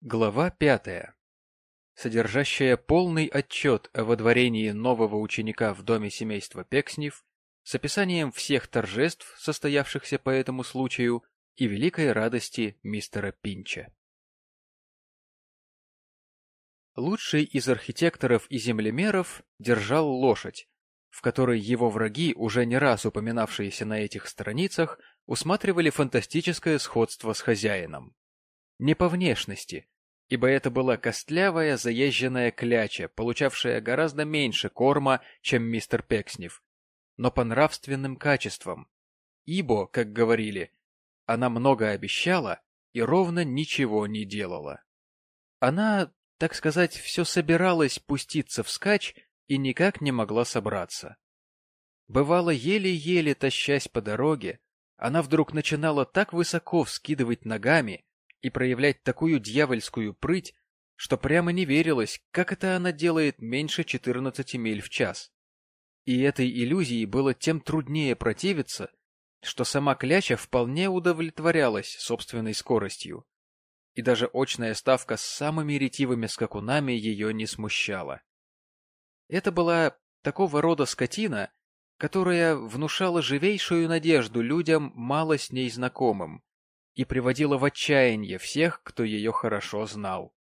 Глава пятая, содержащая полный отчет о водворении нового ученика в доме семейства Пекснев с описанием всех торжеств, состоявшихся по этому случаю, и великой радости мистера Пинча. Лучший из архитекторов и землемеров держал лошадь, в которой его враги, уже не раз упоминавшиеся на этих страницах, усматривали фантастическое сходство с хозяином. Не по внешности, ибо это была костлявая заезженная кляча, получавшая гораздо меньше корма, чем мистер Пекснев, но по нравственным качествам, ибо, как говорили, она много обещала и ровно ничего не делала. Она, так сказать, все собиралась пуститься вскачь и никак не могла собраться. Бывало, еле-еле тащась по дороге, она вдруг начинала так высоко вскидывать ногами, и проявлять такую дьявольскую прыть, что прямо не верилось, как это она делает меньше 14 миль в час. И этой иллюзии было тем труднее противиться, что сама кляча вполне удовлетворялась собственной скоростью. И даже очная ставка с самыми ретивыми скакунами ее не смущала. Это была такого рода скотина, которая внушала живейшую надежду людям, мало с ней знакомым, и приводила в отчаяние всех, кто ее хорошо знал.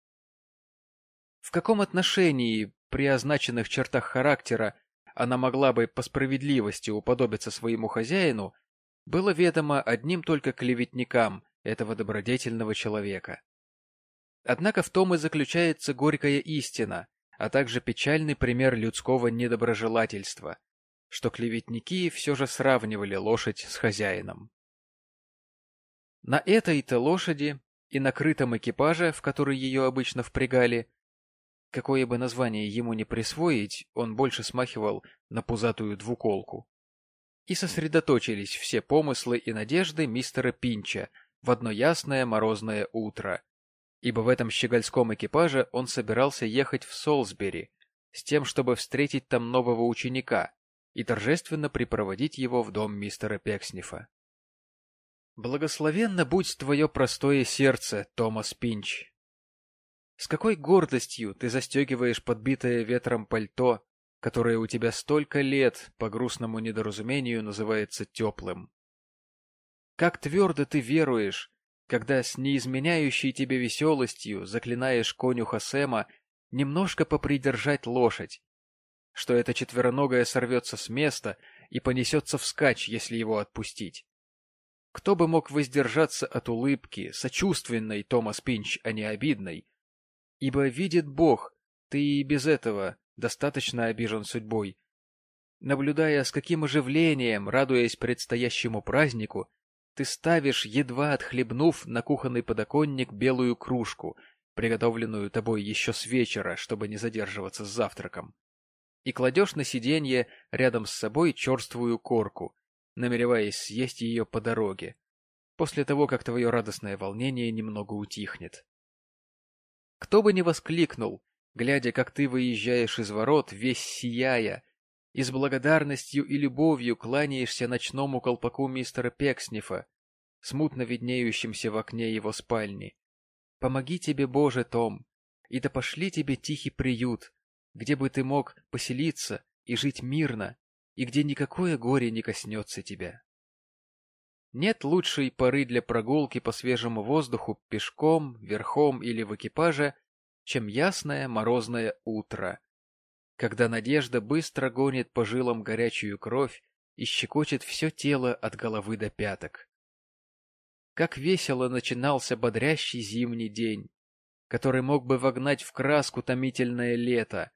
В каком отношении, при означенных чертах характера, она могла бы по справедливости уподобиться своему хозяину, было ведомо одним только клеветникам этого добродетельного человека. Однако в том и заключается горькая истина, а также печальный пример людского недоброжелательства, что клеветники все же сравнивали лошадь с хозяином. На этой-то лошади и накрытом экипаже, в который ее обычно впрягали, какое бы название ему не присвоить, он больше смахивал на пузатую двуколку, и сосредоточились все помыслы и надежды мистера Пинча в одно ясное морозное утро, ибо в этом щегольском экипаже он собирался ехать в Солсбери с тем, чтобы встретить там нового ученика и торжественно припроводить его в дом мистера Пекснифа. Благословенно будь твое простое сердце, Томас Пинч. С какой гордостью ты застегиваешь подбитое ветром пальто, которое у тебя столько лет, по грустному недоразумению, называется теплым. Как твердо ты веруешь, когда с неизменяющей тебе веселостью заклинаешь конюха Сэма немножко попридержать лошадь, что эта четвероногая сорвется с места и понесется вскачь, если его отпустить. Кто бы мог воздержаться от улыбки, сочувственной, Томас Пинч, а не обидной? Ибо видит Бог, ты и без этого достаточно обижен судьбой. Наблюдая, с каким оживлением, радуясь предстоящему празднику, ты ставишь, едва отхлебнув на кухонный подоконник белую кружку, приготовленную тобой еще с вечера, чтобы не задерживаться с завтраком, и кладешь на сиденье рядом с собой черствую корку, намереваясь съесть ее по дороге, после того, как твое радостное волнение немного утихнет. Кто бы ни воскликнул, глядя, как ты выезжаешь из ворот, весь сияя, и с благодарностью и любовью кланяешься ночному колпаку мистера Пекснифа, смутно виднеющимся в окне его спальни. Помоги тебе, Боже, Том, и да пошли тебе тихий приют, где бы ты мог поселиться и жить мирно, и где никакое горе не коснется тебя. Нет лучшей поры для прогулки по свежему воздуху пешком, верхом или в экипаже, чем ясное морозное утро, когда надежда быстро гонит по жилам горячую кровь и щекочет все тело от головы до пяток. Как весело начинался бодрящий зимний день, который мог бы вогнать в краску томительное лето,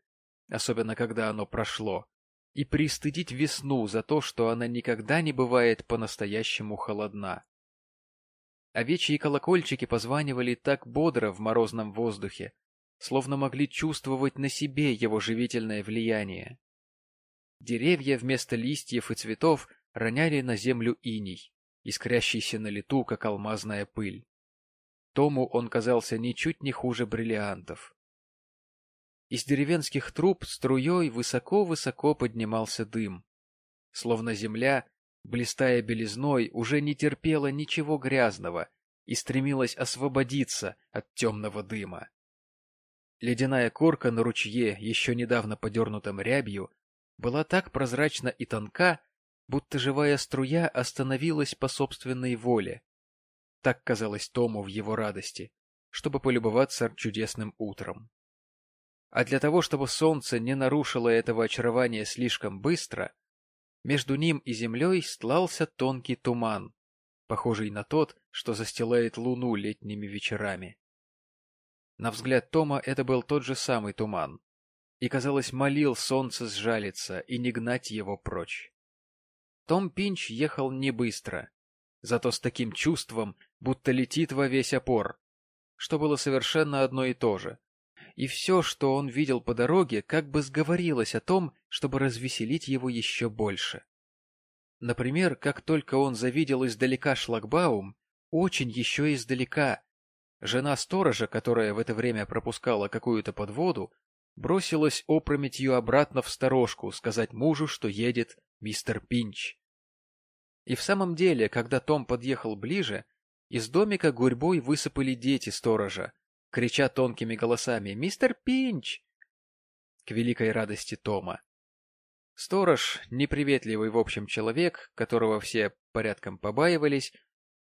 особенно когда оно прошло, и пристыдить весну за то, что она никогда не бывает по-настоящему холодна. Овечьи колокольчики позванивали так бодро в морозном воздухе, словно могли чувствовать на себе его живительное влияние. Деревья вместо листьев и цветов роняли на землю иней, искрящийся на лету, как алмазная пыль. Тому он казался ничуть не хуже бриллиантов. Из деревенских труб струей высоко-высоко поднимался дым. Словно земля, блистая белизной, уже не терпела ничего грязного и стремилась освободиться от темного дыма. Ледяная корка на ручье, еще недавно подернутом рябью, была так прозрачна и тонка, будто живая струя остановилась по собственной воле. Так казалось Тому в его радости, чтобы полюбоваться чудесным утром. А для того, чтобы солнце не нарушило этого очарования слишком быстро, между ним и землей стлался тонкий туман, похожий на тот, что застилает луну летними вечерами. На взгляд Тома это был тот же самый туман, и, казалось, молил солнце сжалиться и не гнать его прочь. Том Пинч ехал не быстро, зато с таким чувством, будто летит во весь опор, что было совершенно одно и то же. И все, что он видел по дороге, как бы сговорилось о том, чтобы развеселить его еще больше. Например, как только он завидел издалека шлагбаум, очень еще издалека, Жена сторожа, которая в это время пропускала какую-то подводу, бросилась опрометью обратно в сторожку сказать мужу, что едет мистер Пинч. И в самом деле, когда Том подъехал ближе, из домика гурьбой высыпали дети сторожа, крича тонкими голосами «Мистер Пинч!» к великой радости Тома. Сторож, неприветливый в общем человек, которого все порядком побаивались,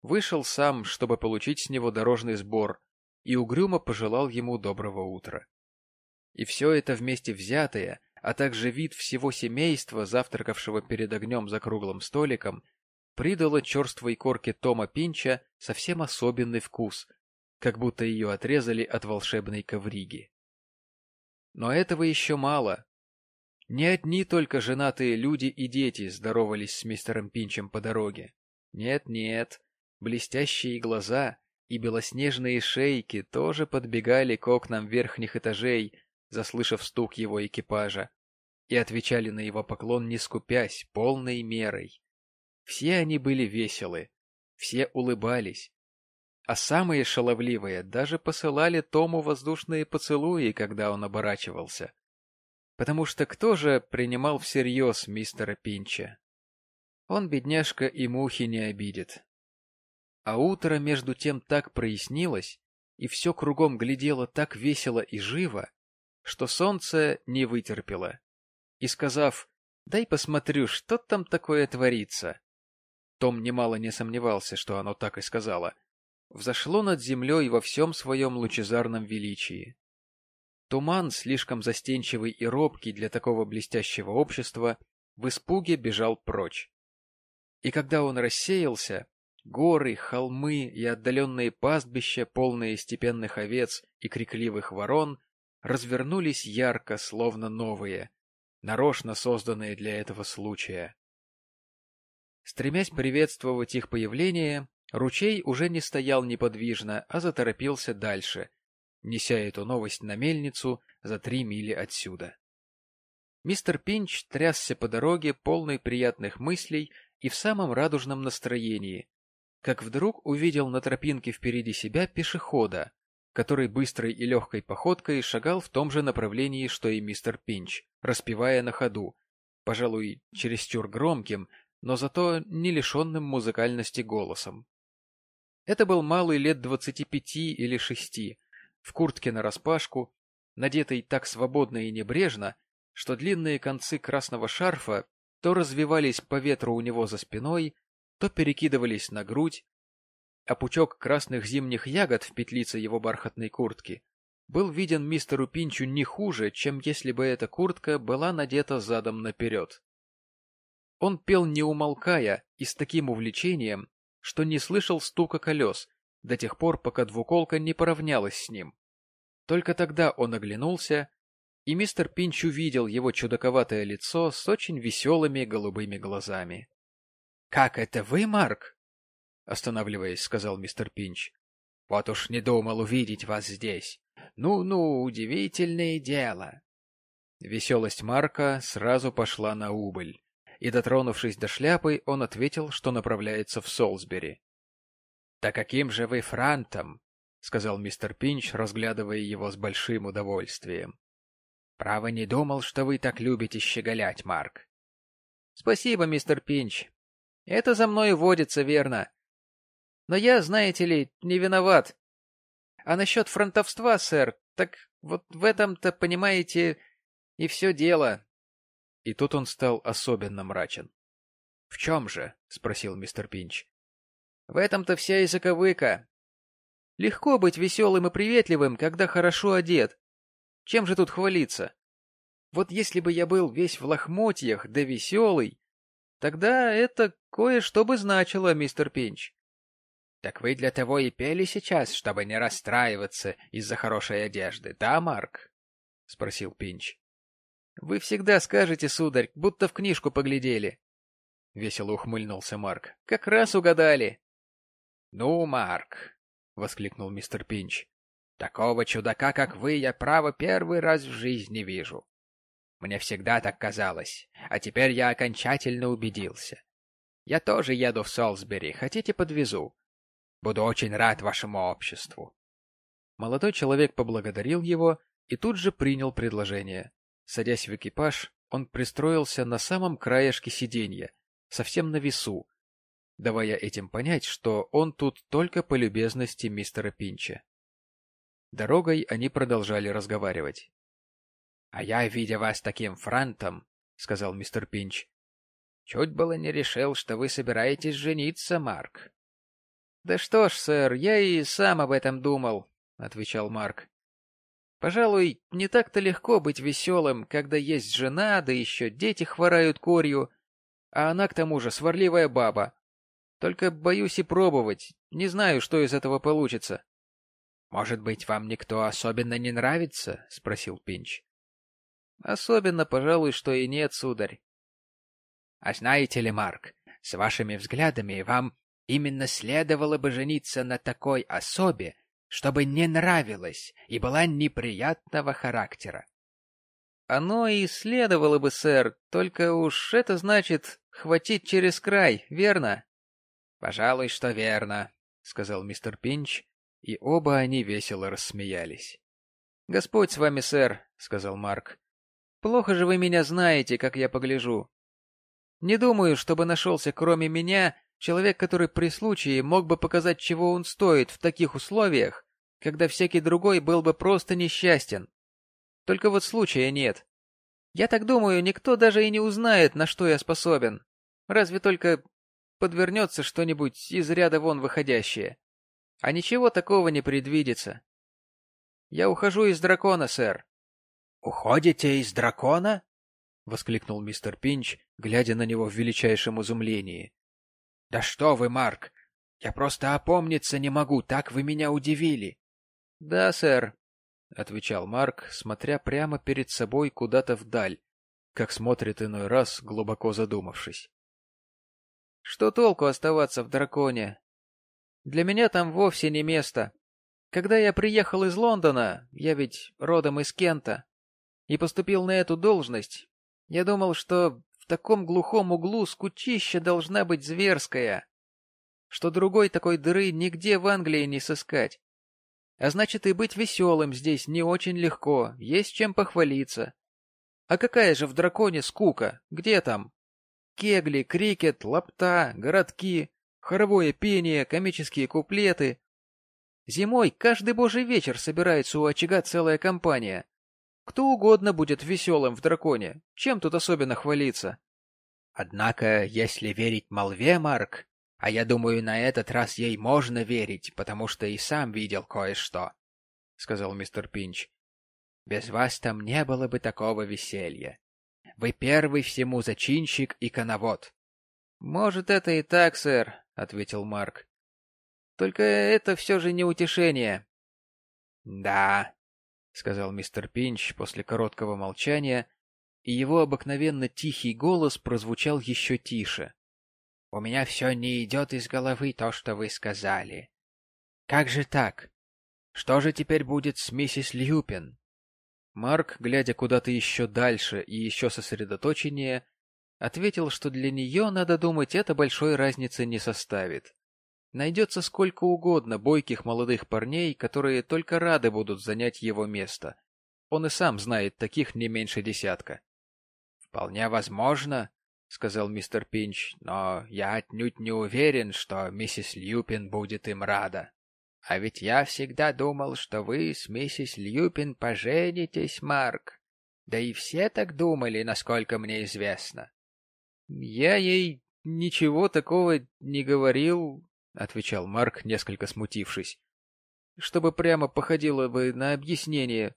вышел сам, чтобы получить с него дорожный сбор, и угрюмо пожелал ему доброго утра. И все это вместе взятое, а также вид всего семейства, завтракавшего перед огнем за круглым столиком, придало черствой корке Тома Пинча совсем особенный вкус, как будто ее отрезали от волшебной ковриги. Но этого еще мало. Не одни только женатые люди и дети здоровались с мистером Пинчем по дороге. Нет-нет, Блестящие глаза и белоснежные шейки тоже подбегали к окнам верхних этажей, заслышав стук его экипажа, и отвечали на его поклон, не скупясь, полной мерой. Все они были веселы, все улыбались, а самые шаловливые даже посылали Тому воздушные поцелуи, когда он оборачивался. Потому что кто же принимал всерьез мистера Пинча? Он, бедняжка, и мухи не обидит. А утро между тем так прояснилось, и все кругом глядело так весело и живо, что солнце не вытерпело. И сказав «Дай посмотрю, что там такое творится», том немало не сомневался, что оно так и сказала, взошло над землей во всем своем лучезарном величии. Туман, слишком застенчивый и робкий для такого блестящего общества, в испуге бежал прочь. И когда он рассеялся, Горы, холмы и отдаленные пастбища, полные степенных овец и крикливых ворон, развернулись ярко, словно новые, нарочно созданные для этого случая. Стремясь приветствовать их появление, ручей уже не стоял неподвижно, а заторопился дальше, неся эту новость на мельницу за три мили отсюда. Мистер Пинч трясся по дороге, полный приятных мыслей и в самом радужном настроении, как вдруг увидел на тропинке впереди себя пешехода, который быстрой и легкой походкой шагал в том же направлении, что и мистер Пинч, распевая на ходу, пожалуй, чересчур громким, но зато не лишенным музыкальности голосом. Это был малый лет двадцати пяти или шести, в куртке нараспашку, надетый так свободно и небрежно, что длинные концы красного шарфа то развивались по ветру у него за спиной, то перекидывались на грудь, а пучок красных зимних ягод в петлице его бархатной куртки был виден мистеру Пинчу не хуже, чем если бы эта куртка была надета задом наперед. Он пел не умолкая и с таким увлечением, что не слышал стука колес до тех пор, пока двуколка не поравнялась с ним. Только тогда он оглянулся, и мистер Пинч увидел его чудаковатое лицо с очень веселыми голубыми глазами. — Как это вы, Марк? — останавливаясь, сказал мистер Пинч. — Вот уж не думал увидеть вас здесь. Ну-ну, удивительное дело. Веселость Марка сразу пошла на убыль, и, дотронувшись до шляпы, он ответил, что направляется в Солсбери. — Да каким же вы франтом? — сказал мистер Пинч, разглядывая его с большим удовольствием. — Право не думал, что вы так любите щеголять, Марк. — Спасибо, мистер Пинч, это за мной водится, верно. Но я, знаете ли, не виноват. А насчет фронтовства, сэр, так вот в этом-то, понимаете, и все дело. И тут он стал особенно мрачен. — В чем же? — спросил мистер Пинч. — В этом-то вся и заковыка. Легко быть веселым и приветливым, когда хорошо одет. Чем же тут хвалиться? Вот если бы я был весь в лохмотьях, да веселый, тогда это кое-что бы значило, мистер Пинч. — Так вы для того и пели сейчас, чтобы не расстраиваться из-за хорошей одежды, да, Марк? — спросил Пинч. — Вы всегда скажете, сударь, будто в книжку поглядели. — весело ухмыльнулся Марк. — Как раз угадали. — Ну, Марк, — воскликнул мистер Пинч, — такого чудака, как вы, я, право, первый раз в жизни вижу. Мне всегда так казалось, а теперь я окончательно убедился. Я тоже еду в Солсбери, хотите подвезу? Буду очень рад вашему обществу. Молодой человек поблагодарил его и тут же принял предложение. Садясь в экипаж, он пристроился на самом краешке сиденья, совсем на весу, давая этим понять, что он тут только по любезности мистера Пинча. Дорогой они продолжали разговаривать. — А я, видя вас таким франтом, — сказал мистер Пинч, — чуть было не решил, что вы собираетесь жениться, Марк. — Да что ж, сэр, я и сам об этом думал, — отвечал Марк. — Пожалуй, не так-то легко быть веселым, когда есть жена, да еще дети хворают корью, а она к тому же сварливая баба. Только боюсь и пробовать, не знаю, что из этого получится. — Может быть, вам никто особенно не нравится? — спросил Пинч. — Особенно, пожалуй, что и нет, сударь. — А знаете ли, Марк, с вашими взглядами вам Именно следовало бы жениться на такой особе, чтобы не нравилась и была неприятного характера. Оно и следовало бы, сэр, только уж это значит хватить через край, верно? Пожалуй, что верно, сказал мистер Пинч, и оба они весело рассмеялись. Господь с вами, сэр, сказал Марк. Плохо же вы меня знаете, как я погляжу. Не думаю, чтобы нашелся кроме меня Человек, который при случае мог бы показать, чего он стоит в таких условиях, когда всякий другой был бы просто несчастен. Только вот случая нет. Я так думаю, никто даже и не узнает, на что я способен. Разве только подвернется что-нибудь из ряда вон выходящее. А ничего такого не предвидится. Я ухожу из дракона, сэр. — Уходите из дракона? — воскликнул мистер Пинч, глядя на него в величайшем изумлении. — Да что вы, Марк! Я просто опомниться не могу, так вы меня удивили. — Да, сэр, — отвечал Марк, смотря прямо перед собой куда-то вдаль, как смотрит иной раз, глубоко задумавшись. — Что толку оставаться в драконе? Для меня там вовсе не место. Когда я приехал из Лондона, я ведь родом из Кента, и поступил на эту должность, я думал, что таком глухом углу скучища должна быть зверская, что другой такой дыры нигде в Англии не сыскать. А значит, и быть веселым здесь не очень легко, есть чем похвалиться. А какая же в драконе скука? Где там? Кегли, крикет, лапта, городки, хоровое пение, комические куплеты. Зимой каждый божий вечер собирается у очага целая компания. Кто угодно будет веселым в драконе. Чем тут особенно хвалиться? Однако, если верить молве, Марк, а я думаю, на этот раз ей можно верить, потому что и сам видел кое-что, — сказал мистер Пинч. Без вас там не было бы такого веселья. Вы первый всему зачинщик и коновод. — Может, это и так, сэр, — ответил Марк. — Только это все же не утешение. — Да, — сказал мистер Пинч после короткого молчания, и его обыкновенно тихий голос прозвучал еще тише. — У меня все не идет из головы то, что вы сказали. Как же так? Что же теперь будет с миссис Льюпин? Марк, глядя куда-то еще дальше и еще сосредоточеннее, ответил, что для нее, надо думать, это большой разницы не составит. Найдется сколько угодно бойких молодых парней, которые только рады будут занять его место. Он и сам знает таких не меньше десятка. — Вполне возможно, сказал мистер Пинч, — но я отнюдь не уверен, что миссис Льюпин будет им рада. А ведь я всегда думал, что вы с миссис Льюпин поженитесь, Марк. Да и все так думали, насколько мне известно. — Я ей ничего такого не говорил, — отвечал Марк, несколько смутившись, — чтобы прямо походило бы на объяснение.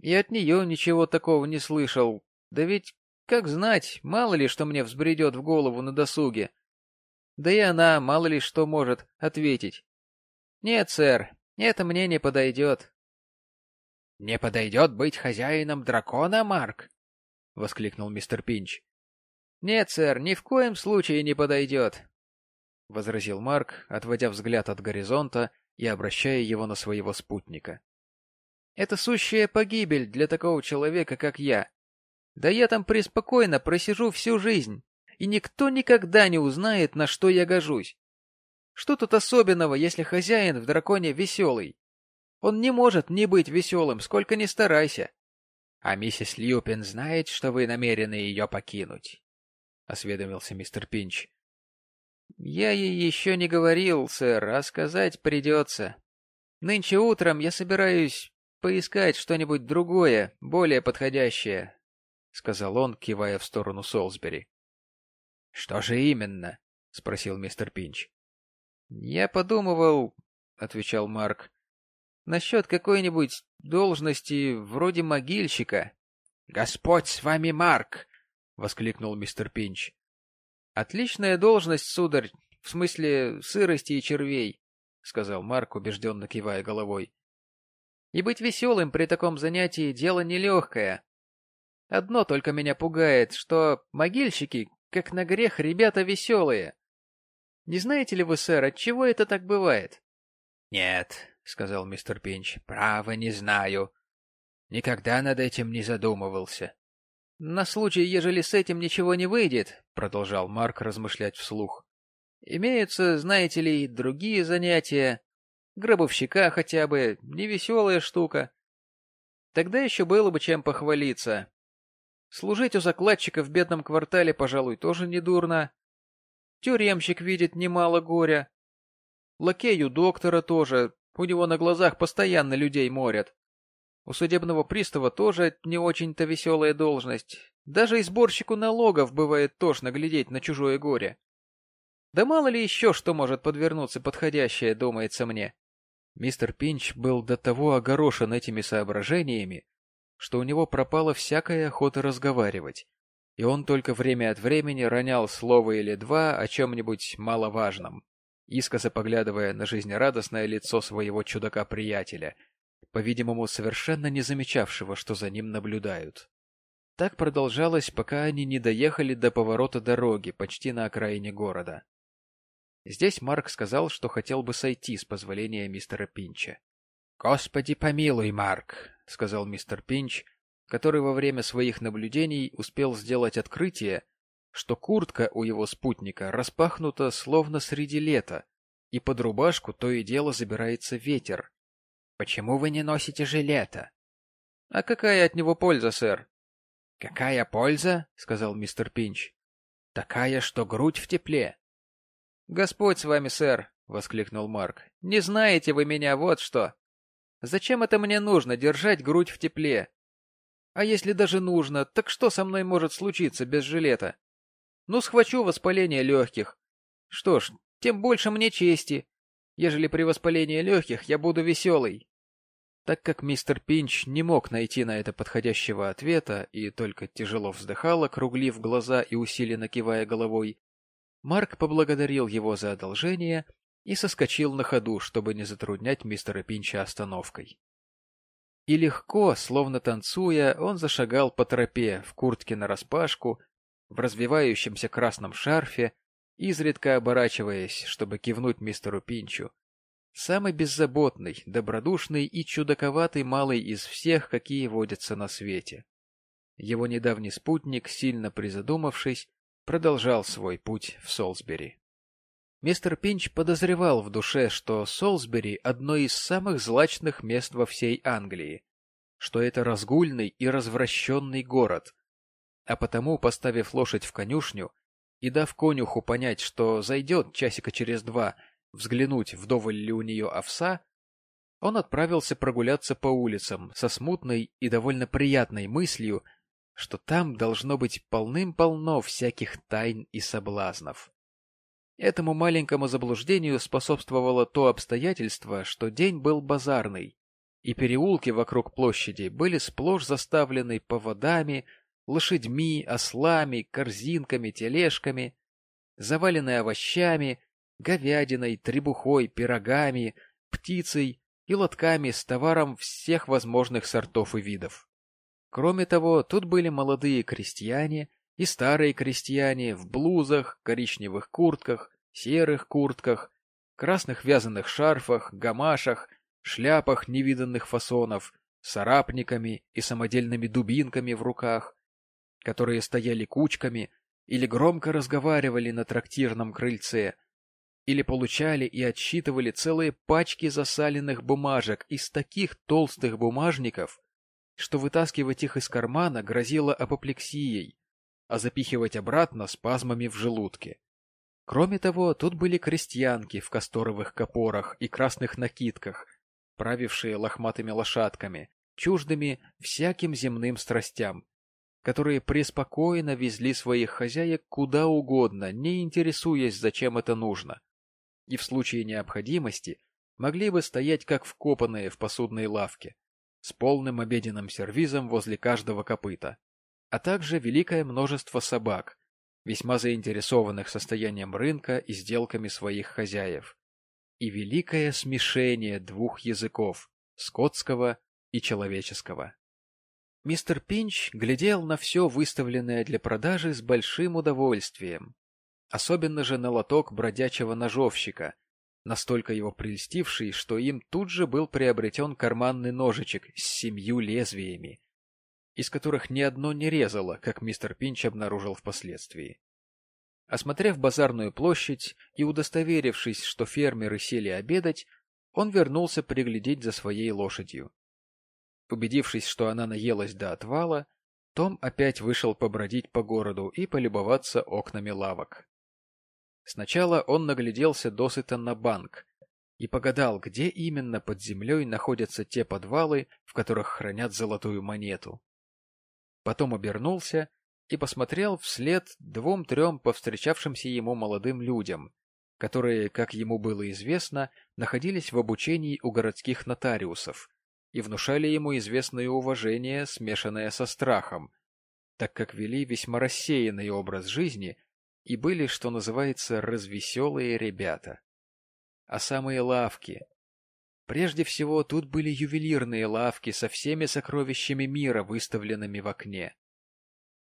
И от нее ничего такого не слышал. Да ведь, как знать, мало ли что мне взбредет в голову на досуге. Да и она мало ли что может ответить. Нет, сэр, это мне не подойдет. — Не подойдет быть хозяином дракона, Марк? — воскликнул мистер Пинч. — Нет, сэр, ни в коем случае не подойдет, — возразил Марк, отводя взгляд от горизонта и обращая его на своего спутника. — Это сущая погибель для такого человека, как я. Да я там преспокойно просижу всю жизнь, и никто никогда не узнает, на что я гожусь. Что тут особенного, если хозяин в драконе веселый? Он не может не быть веселым, сколько ни старайся. — А миссис Льюпин знает, что вы намерены ее покинуть? — осведомился мистер Пинч. — Я ей еще не говорил, сэр, а сказать придется. Нынче утром я собираюсь поискать что-нибудь другое, более подходящее, — сказал он, кивая в сторону Солсбери. — Что же именно? — спросил мистер Пинч. «Я подумывал», — отвечал Марк, — «насчет какой-нибудь должности вроде могильщика». «Господь с вами, Марк!» — воскликнул мистер Пинч. «Отличная должность, сударь, в смысле сырости и червей», — сказал Марк, убежденно кивая головой. «И быть веселым при таком занятии — дело нелегкое. Одно только меня пугает, что могильщики, как на грех, ребята веселые. Не знаете ли вы, сэр, от чего это так бывает? — Нет, — сказал мистер Пинч, — право не знаю. Никогда над этим не задумывался. — На случай, ежели с этим ничего не выйдет, — продолжал Марк размышлять вслух. — Имеются, знаете ли, другие занятия. Гробовщика хотя бы, невеселая штука. Тогда еще было бы чем похвалиться. Служить у закладчика в бедном квартале, пожалуй, тоже недурно. Тюремщик видит немало горя. Лакею доктора тоже, у него на глазах постоянно людей морят. У судебного пристава тоже не очень-то веселая должность. Даже и сборщику налогов бывает тошно глядеть на чужое горе. Да мало ли еще что может подвернуться подходящее, думается мне. Мистер Пинч был до того огорошен этими соображениями, что у него пропала всякая охота разговаривать и он только время от времени ронял слово или два о чем-нибудь маловажном, искоса поглядывая на жизнерадостное лицо своего чудака-приятеля, по-видимому, совершенно не замечавшего, что за ним наблюдают. Так продолжалось, пока они не доехали до поворота дороги, почти на окраине города. Здесь Марк сказал, что хотел бы сойти с позволения мистера Пинча. — Господи помилуй, Марк, — сказал мистер Пинч, который во время своих наблюдений успел сделать открытие, что куртка у его спутника распахнута словно среди лета, и под рубашку то и дело забирается ветер. — Почему вы не носите жилета? — А какая от него польза, сэр? — Какая польза? — сказал мистер Пинч. — Такая, что грудь в тепле. — Господь с вами, сэр! — воскликнул Марк. — Не знаете вы меня, вот что! Зачем это мне нужно, держать грудь в тепле? А если даже нужно, так что со мной может случиться без жилета? Ну, схвачу воспаление легких. Что ж, тем больше мне чести, ежели при воспалении легких я буду веселый. Так как мистер Пинч не мог найти на это подходящего ответа и только тяжело вздыхал, округлив глаза и усиленно кивая головой, Марк поблагодарил его за одолжение и соскочил на ходу, чтобы не затруднять мистера Пинча остановкой. И легко, словно танцуя, он зашагал по тропе в куртке нараспашку, в развивающемся красном шарфе, изредка оборачиваясь, чтобы кивнуть мистеру Пинчу. Самый беззаботный, добродушный и чудаковатый малый из всех, какие водятся на свете. Его недавний спутник, сильно призадумавшись, продолжал свой путь в Солсбери. Мистер Пинч подозревал в душе, что Солсбери — одно из самых злачных мест во всей Англии, что это разгульный и развращенный город. а потому, поставив лошадь в конюшню и дав конюху понять, что зайдет часика через два взглянуть, вдоволь ли у нее овса, он отправился прогуляться по улицам со смутной и довольно приятной мыслью, что там должно быть полным-полно всяких тайн и соблазнов. Этому маленькому заблуждению способствовало то обстоятельство, что день был базарный, и переулки вокруг площади были сплошь заставлены поводами, лошадьми, ослами, корзинками, тележками, завалены овощами, говядиной, требухой, пирогами, птицей и лотками с товаром всех возможных сортов и видов. Кроме того, тут были молодые крестьяне и старые крестьяне в блузах, коричневых куртках, серых куртках, красных вязаных шарфах, гамашах, шляпах невиданных фасонов, с арапниками и самодельными дубинками в руках, которые стояли кучками или громко разговаривали на трактирном крыльце, или получали и отсчитывали целые пачки засаленных бумажек из таких толстых бумажников, что вытаскивать их из кармана грозило апоплексией, а запихивать обратно спазмами в желудке. Кроме того, тут были крестьянки в касторовых копорах и красных накидках, правившие лохматыми лошадками, чуждыми всяким земным страстям, которые преспокойно везли своих хозяек куда угодно, не интересуясь, зачем это нужно, и в случае необходимости могли бы стоять как вкопанные в посудной лавке, с полным обеденным сервизом возле каждого копыта, а также великое множество собак, весьма заинтересованных состоянием рынка и сделками своих хозяев, и великое смешение двух языков — скотского и человеческого. Мистер Пинч глядел на все выставленное для продажи с большим удовольствием, особенно же на лоток бродячего ножовщика, настолько его прельстивший, что им тут же был приобретен карманный ножичек с семью лезвиями, из которых ни одно не резало, как мистер Пинч обнаружил впоследствии. Осмотрев базарную площадь и удостоверившись, что фермеры сели обедать, он вернулся приглядеть за своей лошадью. Убедившись, что она наелась до отвала, Том опять вышел побродить по городу и полюбоваться окнами лавок. Сначала он нагляделся досыта на банк и погадал, где именно под землей находятся те подвалы, в которых хранят золотую монету. Потом обернулся и посмотрел вслед двум-трем повстречавшимся ему молодым людям, которые, как ему было известно, находились в обучении у городских нотариусов и внушали ему известное уважение, смешанное со страхом, так как вели весьма рассеянный образ жизни и были, что называется, развеселые ребята. А самые лавки. Прежде всего, тут были ювелирные лавки со всеми сокровищами мира, выставленными в окне.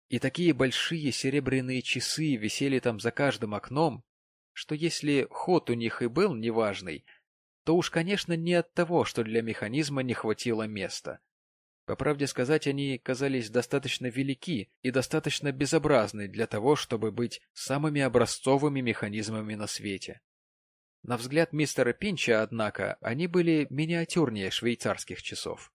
И такие большие серебряные часы висели там за каждым окном, что если ход у них и был неважный, то уж, конечно, не от того, что для механизма не хватило места. По правде сказать, они казались достаточно велики и достаточно безобразны для того, чтобы быть самыми образцовыми механизмами на свете. На взгляд мистера Пинча, однако, они были миниатюрнее швейцарских часов.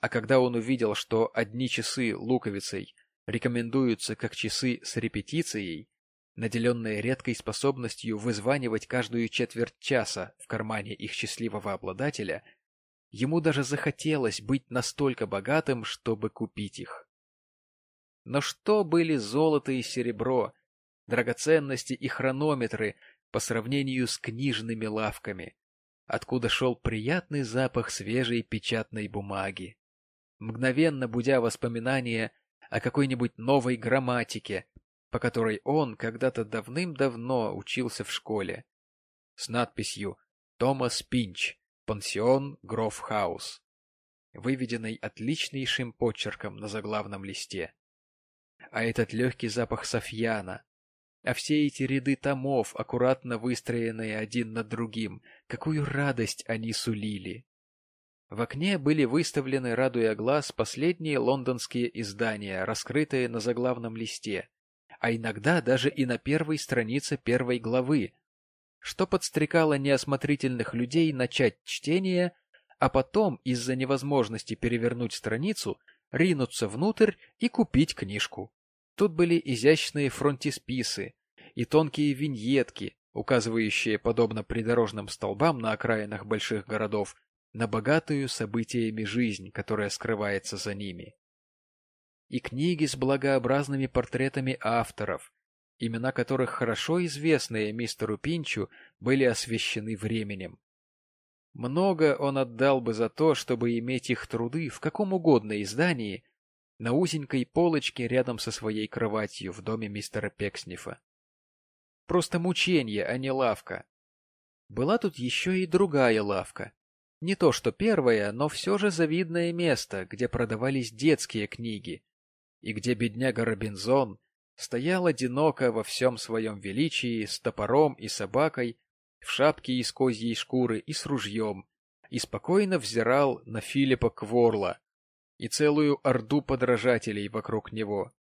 А когда он увидел, что одни часы луковицей рекомендуются как часы с репетицией, наделенные редкой способностью вызванивать каждую четверть часа в кармане их счастливого обладателя, ему даже захотелось быть настолько богатым, чтобы купить их. Но что были золото и серебро, драгоценности и хронометры по сравнению с книжными лавками, откуда шел приятный запах свежей печатной бумаги? Мгновенно будя воспоминания о какой-нибудь новой грамматике, по которой он когда-то давным-давно учился в школе, с надписью «Томас Пинч, пансион Гроф Хаус», выведенной отличнейшим почерком на заглавном листе. А этот легкий запах софьяна, а все эти ряды томов, аккуратно выстроенные один над другим, какую радость они сулили! В окне были выставлены, радуя глаз, последние лондонские издания, раскрытые на заглавном листе, а иногда даже и на первой странице первой главы, что подстрекало неосмотрительных людей начать чтение, а потом, из-за невозможности перевернуть страницу, ринуться внутрь и купить книжку. Тут были изящные фронтисписы и тонкие виньетки, указывающие, подобно придорожным столбам на окраинах больших городов, на богатую событиями жизнь, которая скрывается за ними. И книги с благообразными портретами авторов, имена которых хорошо известные мистеру Пинчу, были освещены временем. Много он отдал бы за то, чтобы иметь их труды в каком угодно издании на узенькой полочке рядом со своей кроватью в доме мистера Пекснифа. Просто мучение, а не лавка. Была тут еще и другая лавка. Не то что первая, но все же завидное место, где продавались детские книги, и где бедняга Робинзон стоял одиноко во всем своем величии с топором и собакой, в шапке из козьей шкуры и с ружьем, и спокойно взирал на Филиппа Кворла и целую орду подражателей вокруг него,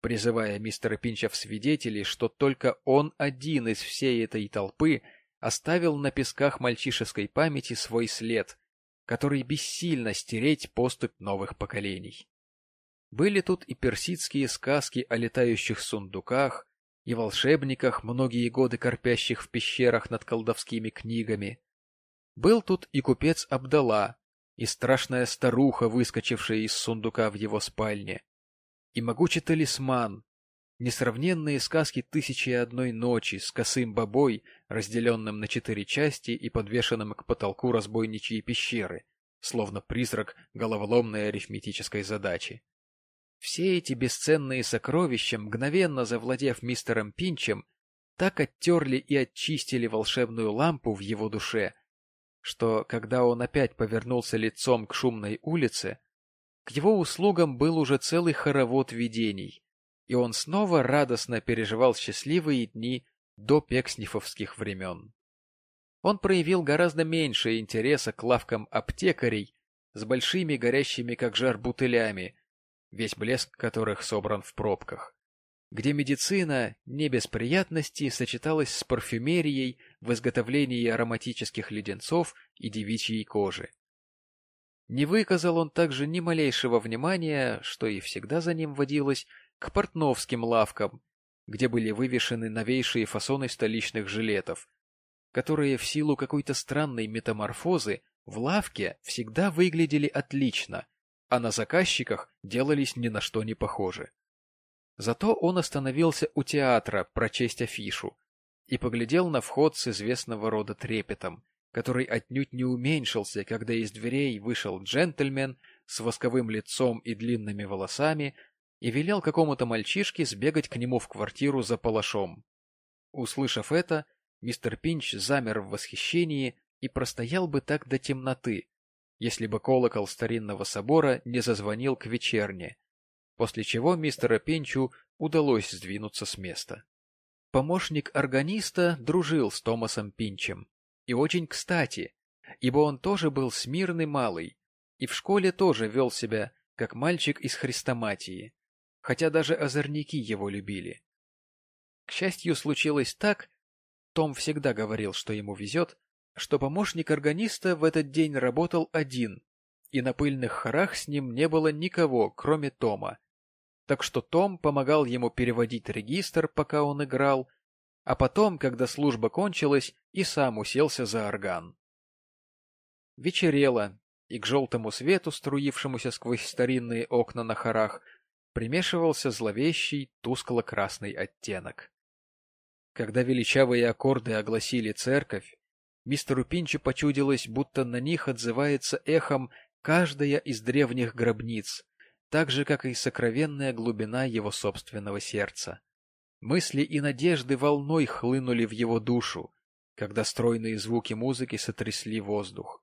призывая мистера Пинча в свидетели, что только он один из всей этой толпы оставил на песках мальчишеской памяти свой след, который бессильно стереть поступь новых поколений. Были тут и персидские сказки о летающих сундуках, и волшебниках, многие годы корпящих в пещерах над колдовскими книгами. Был тут и купец Абдала, и страшная старуха, выскочившая из сундука в его спальне, и могучий талисман, несравненные сказки «Тысячи и одной ночи» с косым бобой, разделенным на четыре части и подвешенным к потолку разбойничьей пещеры, словно призрак головоломной арифметической задачи. Все эти бесценные сокровища, мгновенно завладев мистером Пинчем, так оттерли и очистили волшебную лампу в его душе, что, когда он опять повернулся лицом к шумной улице, к его услугам был уже целый хоровод видений, и он снова радостно переживал счастливые дни до пекснифовских времен. Он проявил гораздо меньше интереса к лавкам аптекарей с большими горящими как жар бутылями, весь блеск которых собран в пробках, где медицина не без приятностей сочеталась с парфюмерией в изготовлении ароматических леденцов и девичьей кожи. Не выказал он также ни малейшего внимания, что и всегда за ним водилось, к портновским лавкам, где были вывешены новейшие фасоны столичных жилетов, которые в силу какой-то странной метаморфозы в лавке всегда выглядели отлично, а на заказчиках делались ни на что не похожи. Зато он остановился у театра прочесть афишу и поглядел на вход с известного рода трепетом, который отнюдь не уменьшился, когда из дверей вышел джентльмен с восковым лицом и длинными волосами и велел какому-то мальчишке сбегать к нему в квартиру за палашом. Услышав это, мистер Пинч замер в восхищении и простоял бы так до темноты, если бы колокол старинного собора не зазвонил к вечерне, после чего мистера Пенчу удалось сдвинуться с места. Помощник органиста дружил с Томасом Пинчем, и очень кстати, ибо он тоже был смирный малый, и в школе тоже вел себя, как мальчик из хрестоматии, хотя даже озорники его любили. К счастью, случилось так, том всегда говорил, что ему везет, что помощник органиста в этот день работал один, и на пыльных хорах с ним не было никого, кроме Тома. Так что Том помогал ему переводить регистр, пока он играл, а потом, когда служба кончилась, и сам уселся за орган. Вечерело, и к желтому свету, струившемуся сквозь старинные окна на хорах, примешивался зловещий тускло-красный оттенок. Когда величавые аккорды огласили церковь, Мистеру Пинчу почудилось, будто на них отзывается эхом каждая из древних гробниц, так же, как и сокровенная глубина его собственного сердца. Мысли и надежды волной хлынули в его душу, когда стройные звуки музыки сотрясли воздух.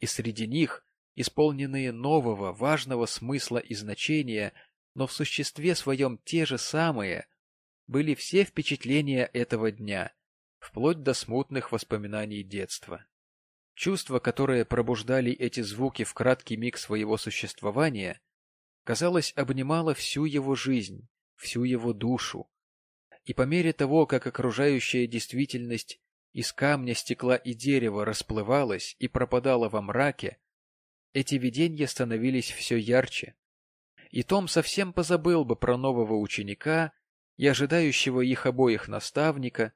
И среди них, исполненные нового, важного смысла и значения, но в существе своем те же самые, были все впечатления этого дня — вплоть до смутных воспоминаний детства. Чувства, которые пробуждали эти звуки в краткий миг своего существования, казалось, обнимало всю его жизнь, всю его душу. И по мере того, как окружающая действительность из камня, стекла и дерева расплывалась и пропадала во мраке, эти видения становились все ярче. и Том совсем позабыл бы про нового ученика и ожидающего их обоих наставника,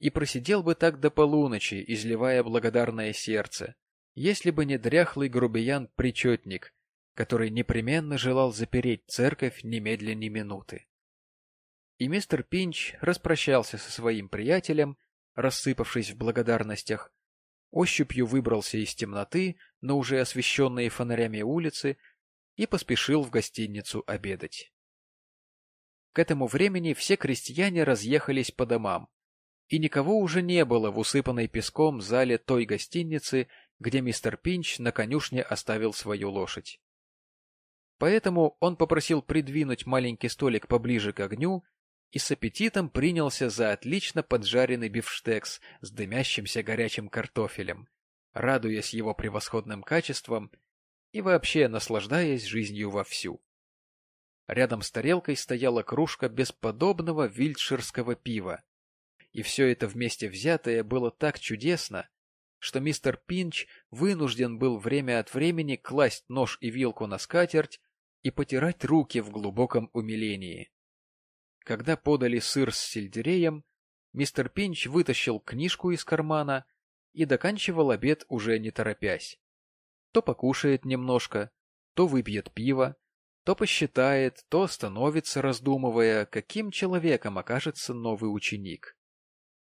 и просидел бы так до полуночи, изливая благодарное сердце, если бы не дряхлый грубиян-причетник, который непременно желал запереть церковь немедленно минуты. И мистер Пинч распрощался со своим приятелем, рассыпавшись в благодарностях, ощупью выбрался из темноты на уже освещенные фонарями улицы и поспешил в гостиницу обедать. К этому времени все крестьяне разъехались по домам, и никого уже не было в усыпанной песком зале той гостиницы, где мистер Пинч на конюшне оставил свою лошадь. Поэтому он попросил придвинуть маленький столик поближе к огню и с аппетитом принялся за отлично поджаренный бифштекс с дымящимся горячим картофелем, радуясь его превосходным качествам и вообще наслаждаясь жизнью вовсю. Рядом с тарелкой стояла кружка бесподобного вильдширского пива, и все это вместе взятое было так чудесно, что мистер Пинч вынужден был время от времени класть нож и вилку на скатерть и потирать руки в глубоком умилении. Когда подали сыр с сельдереем, мистер Пинч вытащил книжку из кармана и доканчивал обед уже не торопясь. То покушает немножко, то выпьет пиво, то посчитает, то остановится, раздумывая, каким человеком окажется новый ученик.